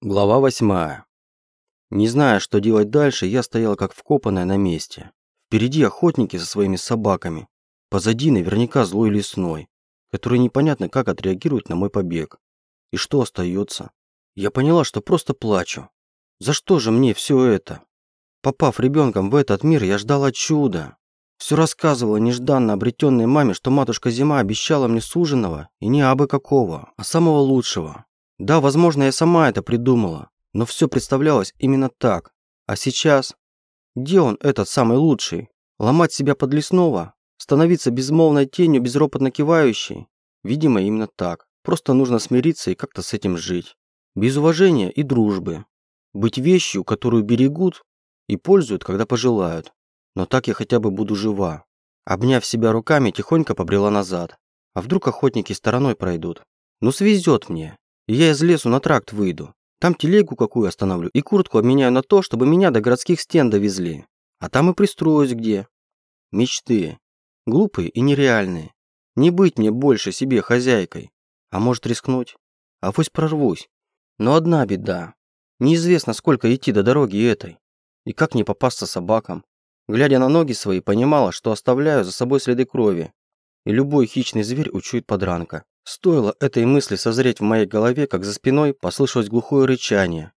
Глава восьмая. Не зная, что делать дальше, я стояла как вкопанная на месте. Впереди охотники со своими собаками. Позади наверняка злой лесной, который непонятно как отреагирует на мой побег. И что остается? Я поняла, что просто плачу. За что же мне все это? Попав ребенком в этот мир, я ждала чуда. Все рассказывала нежданно обретенной маме, что матушка Зима обещала мне суженого, и не абы какого, а самого лучшего, да, возможно, я сама это придумала, но все представлялось именно так. А сейчас? Где он, этот самый лучший? Ломать себя под лесного? Становиться безмолвной тенью, безропотно кивающей? Видимо, именно так. Просто нужно смириться и как-то с этим жить. Без уважения и дружбы. Быть вещью, которую берегут и пользуют, когда пожелают. Но так я хотя бы буду жива. Обняв себя руками, тихонько побрела назад. А вдруг охотники стороной пройдут? Ну свезет мне. Я из лесу на тракт выйду. Там телегу какую остановлю и куртку обменяю на то, чтобы меня до городских стен довезли. А там и пристроюсь где. Мечты. Глупые и нереальные. Не быть мне больше себе хозяйкой. А может рискнуть? А пусть прорвусь. Но одна беда. Неизвестно, сколько идти до дороги этой. И как не попасться собакам. Глядя на ноги свои, понимала, что оставляю за собой следы крови. И любой хищный зверь учует подранка. Стоило этой мысли созреть в моей голове, как за спиной послышалось глухое рычание.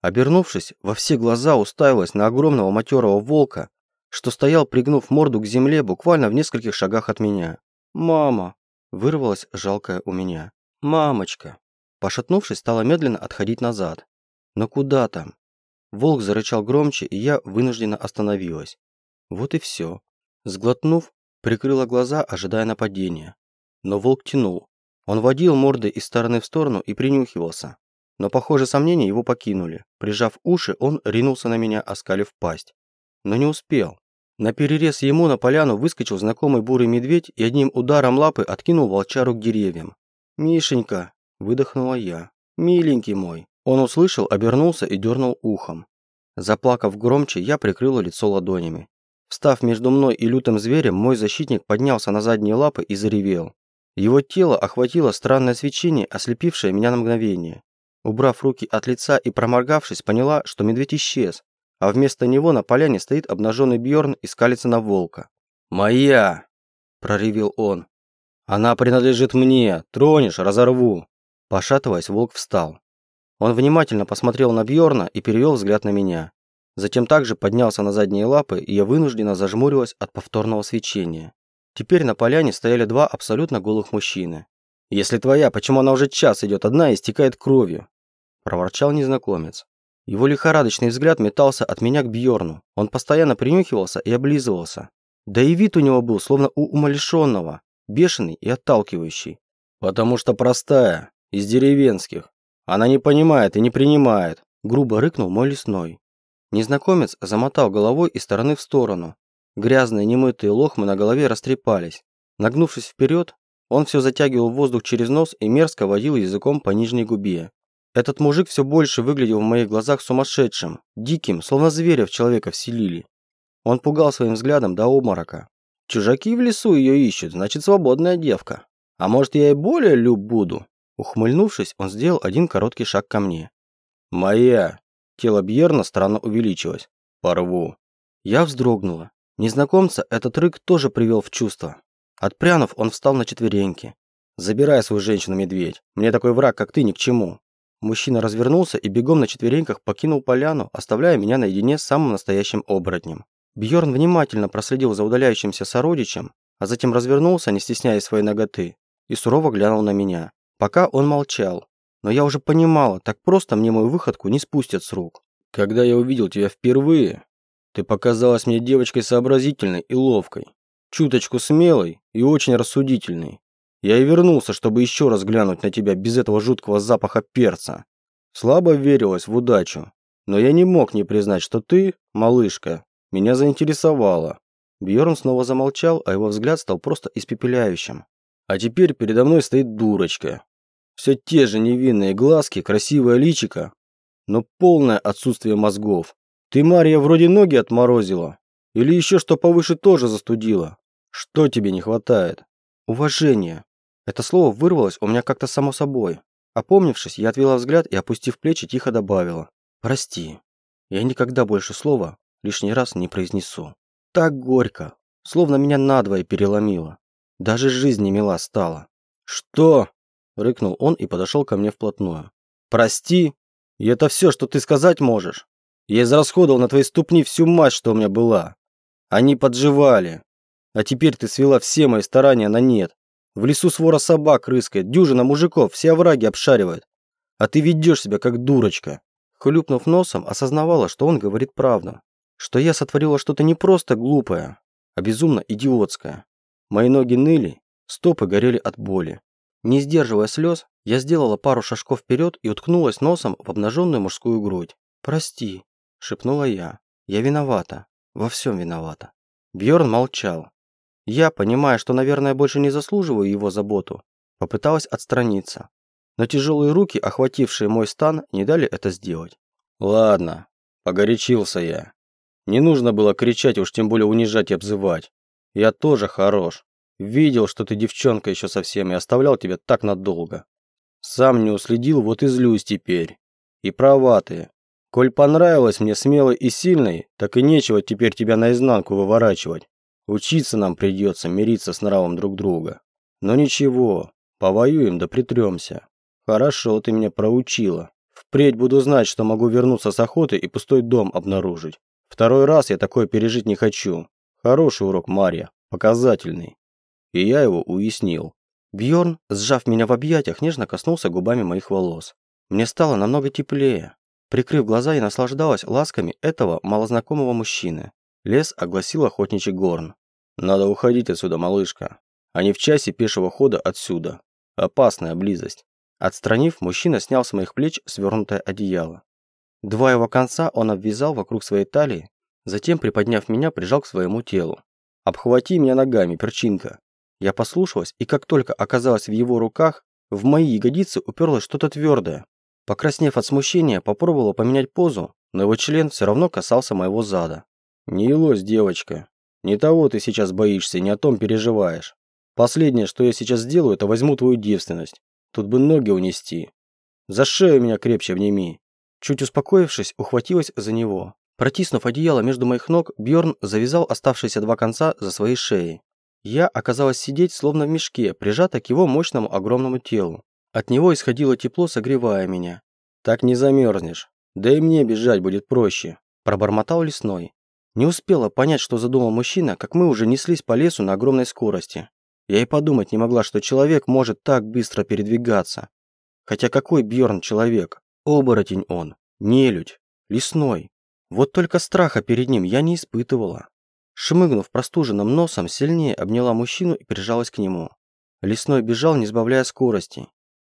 Обернувшись, во все глаза уставилась на огромного матерого волка, что стоял, пригнув морду к земле буквально в нескольких шагах от меня. «Мама!» – вырвалась жалкая у меня. «Мамочка!» Пошатнувшись, стала медленно отходить назад. «Но куда там?» Волк зарычал громче, и я вынужденно остановилась. Вот и все. Сглотнув, прикрыла глаза, ожидая нападения. Но волк тянул. Он водил мордой из стороны в сторону и принюхивался. Но, похоже, сомнения его покинули. Прижав уши, он ринулся на меня, оскалив пасть. Но не успел. На перерез ему на поляну выскочил знакомый бурый медведь и одним ударом лапы откинул волчару к деревьям. «Мишенька!» – выдохнула я. «Миленький мой!» Он услышал, обернулся и дернул ухом. Заплакав громче, я прикрыла лицо ладонями. Встав между мной и лютым зверем, мой защитник поднялся на задние лапы и заревел. Его тело охватило странное свечение, ослепившее меня на мгновение. Убрав руки от лица и проморгавшись, поняла, что медведь исчез, а вместо него на поляне стоит обнаженный Бьорн и скалится на волка. «Моя!» – проревел он. «Она принадлежит мне! Тронешь – разорву!» Пошатываясь, волк встал. Он внимательно посмотрел на Бьорна и перевел взгляд на меня. Затем также поднялся на задние лапы, и я вынужденно зажмурилась от повторного свечения. Теперь на поляне стояли два абсолютно голых мужчины. «Если твоя, почему она уже час идет одна и истекает кровью?» – проворчал незнакомец. Его лихорадочный взгляд метался от меня к Бьорну. Он постоянно принюхивался и облизывался. Да и вид у него был, словно у умалишенного, бешеный и отталкивающий. «Потому что простая, из деревенских. Она не понимает и не принимает», – грубо рыкнул мой лесной. Незнакомец замотал головой из стороны в сторону, Грязные немытые лохмы на голове растрепались. Нагнувшись вперед, он все затягивал воздух через нос и мерзко водил языком по нижней губе. Этот мужик все больше выглядел в моих глазах сумасшедшим, диким, словно зверя в человека вселили. Он пугал своим взглядом до обморока. Чужаки в лесу ее ищут, значит свободная девка. А может я и более люб буду? Ухмыльнувшись, он сделал один короткий шаг ко мне. «Моя!» Тело Бьерна странно увеличилось. «Порву!» Я вздрогнула. Незнакомца этот рык тоже привел в чувство. Отпрянув, он встал на четвереньки. «Забирай свою женщину, медведь. Мне такой враг, как ты, ни к чему». Мужчина развернулся и бегом на четвереньках покинул поляну, оставляя меня наедине с самым настоящим оборотнем. Бьорн внимательно проследил за удаляющимся сородичем, а затем развернулся, не стесняясь своей ноготы, и сурово глянул на меня. Пока он молчал. Но я уже понимала, так просто мне мою выходку не спустят с рук. «Когда я увидел тебя впервые, ты показалась мне девочкой сообразительной и ловкой, чуточку смелой и очень рассудительной. Я и вернулся, чтобы еще раз глянуть на тебя без этого жуткого запаха перца. Слабо верилась в удачу, но я не мог не признать, что ты, малышка, меня заинтересовала. Бьорн снова замолчал, а его взгляд стал просто испепеляющим. А теперь передо мной стоит дурочка. Все те же невинные глазки, красивое личико, но полное отсутствие мозгов. Ты, Марья, вроде ноги отморозила. Или еще что повыше тоже застудила. Что тебе не хватает? Уважение. Это слово вырвалось у меня как-то само собой. Опомнившись, я отвела взгляд и, опустив плечи, тихо добавила. «Прости, я никогда больше слова лишний раз не произнесу. Так горько, словно меня надвое переломило. Даже жизнь не мила стала». «Что?» – рыкнул он и подошел ко мне вплотную. «Прости? И это все, что ты сказать можешь? Я израсходовал на твои ступни всю мать, что у меня была. Они подживали. А теперь ты свела все мои старания на нет. В лесу свора собак рыскает, дюжина мужиков, все овраги обшаривает. А ты ведешь себя как дурочка. Хлюпнув носом, осознавала, что он говорит правду. Что я сотворила что-то не просто глупое, а безумно идиотское. Мои ноги ныли, стопы горели от боли. Не сдерживая слез, я сделала пару шажков вперед и уткнулась носом в обнаженную мужскую грудь. «Прости», – шепнула я. «Я виновата. Во всем виновата». Бьорн молчал. Я, понимая, что, наверное, больше не заслуживаю его заботу, попыталась отстраниться. Но тяжелые руки, охватившие мой стан, не дали это сделать. «Ладно, погорячился я. Не нужно было кричать, уж тем более унижать и обзывать. Я тоже хорош. Видел, что ты девчонка еще совсем, и оставлял тебя так надолго. Сам не уследил, вот и злюсь теперь. И права ты. Коль понравилась мне смелой и сильной, так и нечего теперь тебя наизнанку выворачивать. Учиться нам придется мириться с нравом друг друга. Но ничего, повоюем да притремся. Хорошо ты меня проучила. Впредь буду знать, что могу вернуться с охоты и пустой дом обнаружить. Второй раз я такое пережить не хочу. Хороший урок, Марья, показательный. И я его уяснил. Бьорн, сжав меня в объятиях, нежно коснулся губами моих волос. Мне стало намного теплее. Прикрыв глаза, я наслаждалась ласками этого малознакомого мужчины. Лес огласил охотничий горн. «Надо уходить отсюда, малышка. А не в часе пешего хода отсюда. Опасная близость». Отстранив, мужчина снял с моих плеч свернутое одеяло. Два его конца он обвязал вокруг своей талии, затем, приподняв меня, прижал к своему телу. «Обхвати меня ногами, перчинка». Я послушалась, и как только оказалась в его руках, в мои ягодицы уперлось что-то твердое. Покраснев от смущения, попробовала поменять позу, но его член все равно касался моего зада. «Не елось, девочка. Не того ты сейчас боишься, не о том переживаешь. Последнее, что я сейчас сделаю, это возьму твою девственность. Тут бы ноги унести. За шею меня крепче внеми». Чуть успокоившись, ухватилась за него. Протиснув одеяло между моих ног, Бьорн завязал оставшиеся два конца за своей шеей. Я оказалась сидеть словно в мешке, прижата к его мощному огромному телу. От него исходило тепло, согревая меня. «Так не замерзнешь. Да и мне бежать будет проще», – пробормотал лесной. Не успела понять, что задумал мужчина, как мы уже неслись по лесу на огромной скорости. Я и подумать не могла, что человек может так быстро передвигаться. Хотя какой Бьорн человек? Оборотень он, нелюдь, лесной. Вот только страха перед ним я не испытывала. Шмыгнув простуженным носом, сильнее обняла мужчину и прижалась к нему. Лесной бежал, не сбавляя скорости.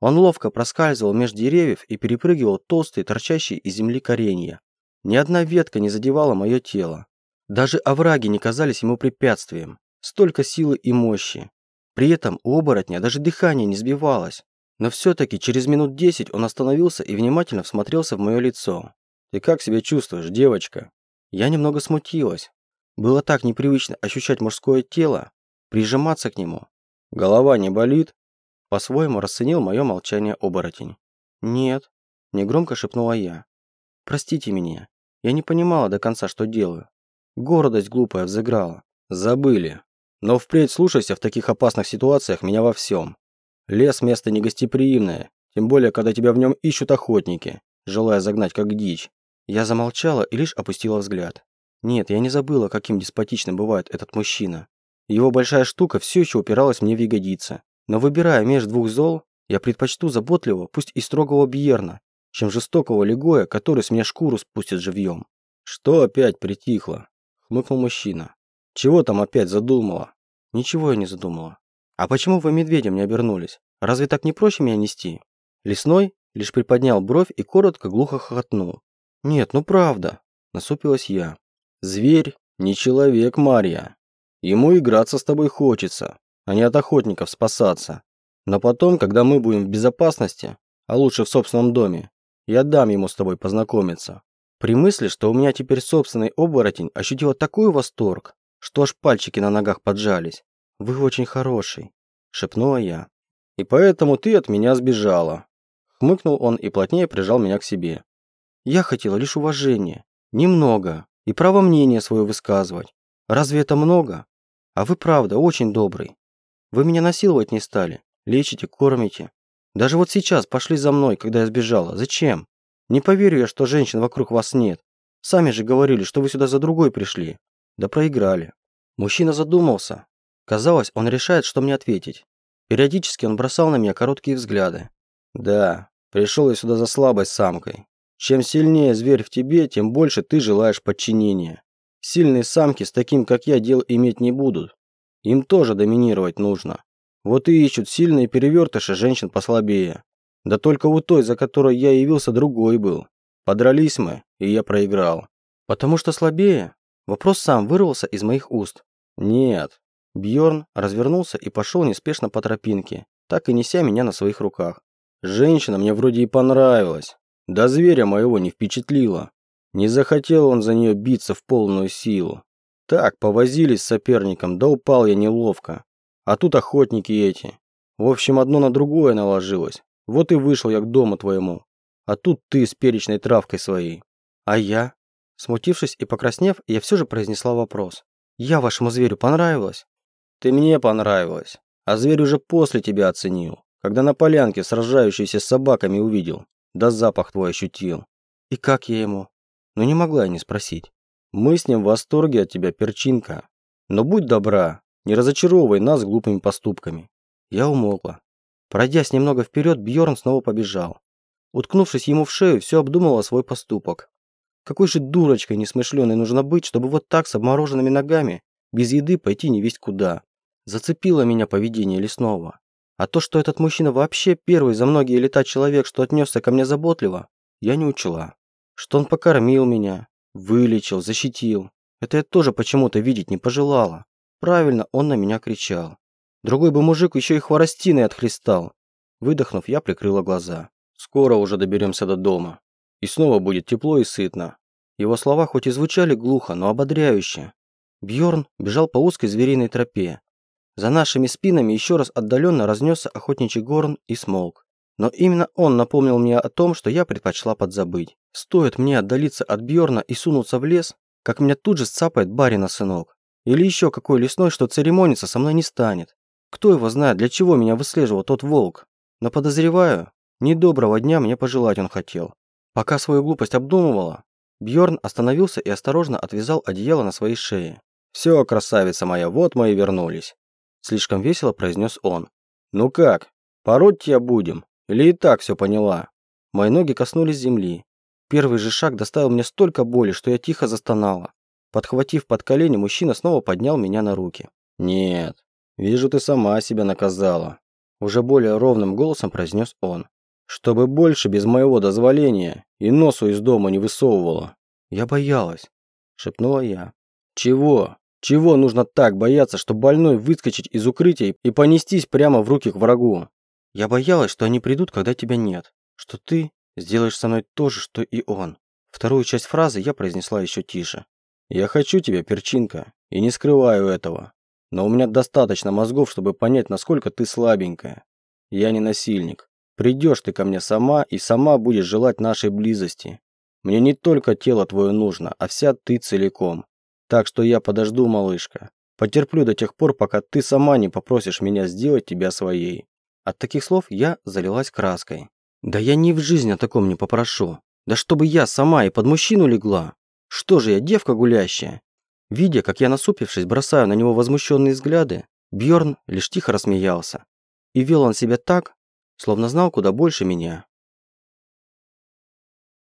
Он ловко проскальзывал между деревьев и перепрыгивал толстые, торчащие из земли коренья. Ни одна ветка не задевала мое тело. Даже овраги не казались ему препятствием. Столько силы и мощи. При этом у оборотня даже дыхание не сбивалось. Но все-таки через минут десять он остановился и внимательно всмотрелся в мое лицо. «Ты как себя чувствуешь, девочка?» Я немного смутилась. Было так непривычно ощущать мужское тело, прижиматься к нему. «Голова не болит?» По-своему расценил мое молчание оборотень. «Нет», – негромко шепнула я. «Простите меня. Я не понимала до конца, что делаю. Гордость глупая взыграла. Забыли. Но впредь слушайся в таких опасных ситуациях меня во всем. Лес – место негостеприимное, тем более, когда тебя в нем ищут охотники, желая загнать как дичь. Я замолчала и лишь опустила взгляд. Нет, я не забыла, каким деспотичным бывает этот мужчина. Его большая штука все еще упиралась мне в ягодицы. Но выбирая между двух зол, я предпочту заботливого, пусть и строгого Бьерна, чем жестокого Легоя, который с меня шкуру спустит живьем. Что опять притихло? Хмыкнул мужчина. Чего там опять задумала? Ничего я не задумала. А почему вы медведем не обернулись? Разве так не проще меня нести? Лесной лишь приподнял бровь и коротко глухо хохотнул. Нет, ну правда, насупилась я. Зверь не человек, Марья. Ему играться с тобой хочется, а не от охотников спасаться. Но потом, когда мы будем в безопасности, а лучше в собственном доме, я дам ему с тобой познакомиться. При мысли, что у меня теперь собственный оборотень, ощутила такой восторг, что аж пальчики на ногах поджались. «Вы очень хороший», – шепнула я. «И поэтому ты от меня сбежала», – Хмыкнул он и плотнее прижал меня к себе. Я хотела лишь уважения. Немного. И право мнение свое высказывать. Разве это много? А вы правда очень добрый. Вы меня насиловать не стали. Лечите, кормите. Даже вот сейчас пошли за мной, когда я сбежала. Зачем? Не поверю я, что женщин вокруг вас нет. Сами же говорили, что вы сюда за другой пришли. Да проиграли. Мужчина задумался. Казалось, он решает, что мне ответить. Периодически он бросал на меня короткие взгляды. Да, пришел я сюда за слабой самкой. Чем сильнее зверь в тебе, тем больше ты желаешь подчинения. Сильные самки с таким, как я, дел иметь не будут. Им тоже доминировать нужно. Вот и ищут сильные перевертыши женщин послабее. Да только у той, за которой я явился, другой был. Подрались мы, и я проиграл. Потому что слабее? Вопрос сам вырвался из моих уст. Нет. Бьорн развернулся и пошел неспешно по тропинке, так и неся меня на своих руках. Женщина мне вроде и понравилась. Да зверя моего не впечатлила. Не захотел он за нее биться в полную силу. Так, повозились с соперником, да упал я неловко. А тут охотники эти. В общем, одно на другое наложилось. Вот и вышел я к дому твоему. А тут ты с перечной травкой своей. А я? Смутившись и покраснев, я все же произнесла вопрос. Я вашему зверю понравилась? Ты мне понравилась. А зверь уже после тебя оценил. Когда на полянке сражающийся с собаками увидел. Да запах твой ощутил. И как я ему? Ну не могла я не спросить. Мы с ним в восторге от тебя, перчинка. Но будь добра, не разочаровывай нас глупыми поступками. Я умолкла. Пройдясь немного вперед, Бьорн снова побежал. Уткнувшись ему в шею, все обдумывала свой поступок. Какой же дурочкой несмышленой нужно быть, чтобы вот так с обмороженными ногами, без еды пойти не весть куда. Зацепило меня поведение лесного. А то, что этот мужчина вообще первый за многие лета человек, что отнесся ко мне заботливо, я не учла. Что он покормил меня, вылечил, защитил. Это я тоже почему-то видеть не пожелала. Правильно, он на меня кричал. Другой бы мужик еще и хворостиной отхлестал. Выдохнув, я прикрыла глаза. Скоро уже доберемся до дома. И снова будет тепло и сытно. Его слова хоть и звучали глухо, но ободряюще. Бьорн бежал по узкой звериной тропе. За нашими спинами еще раз отдаленно разнесся охотничий горн и смолк. Но именно он напомнил мне о том, что я предпочла подзабыть. Стоит мне отдалиться от Бьорна и сунуться в лес, как меня тут же сцапает барина сынок. Или еще какой лесной, что церемониться со мной не станет. Кто его знает, для чего меня выслеживал тот волк. Но подозреваю, недоброго дня мне пожелать он хотел. Пока свою глупость обдумывала, Бьорн остановился и осторожно отвязал одеяло на своей шее. «Все, красавица моя, вот мы и вернулись», – слишком весело произнес он. «Ну как, пороть тебя будем? Или и так все поняла?» Мои ноги коснулись земли. Первый же шаг доставил мне столько боли, что я тихо застонала. Подхватив под колени, мужчина снова поднял меня на руки. «Нет, вижу, ты сама себя наказала», – уже более ровным голосом произнес он чтобы больше без моего дозволения и носу из дома не высовывала. Я боялась, шепнула я. Чего? Чего нужно так бояться, что больной выскочить из укрытия и понестись прямо в руки к врагу? Я боялась, что они придут, когда тебя нет, что ты сделаешь со мной то же, что и он. Вторую часть фразы я произнесла еще тише. Я хочу тебя, перчинка, и не скрываю этого. Но у меня достаточно мозгов, чтобы понять, насколько ты слабенькая. Я не насильник. Придешь ты ко мне сама и сама будешь желать нашей близости. Мне не только тело твое нужно, а вся ты целиком. Так что я подожду, малышка. Потерплю до тех пор, пока ты сама не попросишь меня сделать тебя своей». От таких слов я залилась краской. «Да я ни в жизнь о таком не попрошу. Да чтобы я сама и под мужчину легла. Что же я, девка гулящая?» Видя, как я насупившись, бросаю на него возмущенные взгляды, Бьорн лишь тихо рассмеялся. И вел он себя так, словно знал куда больше меня.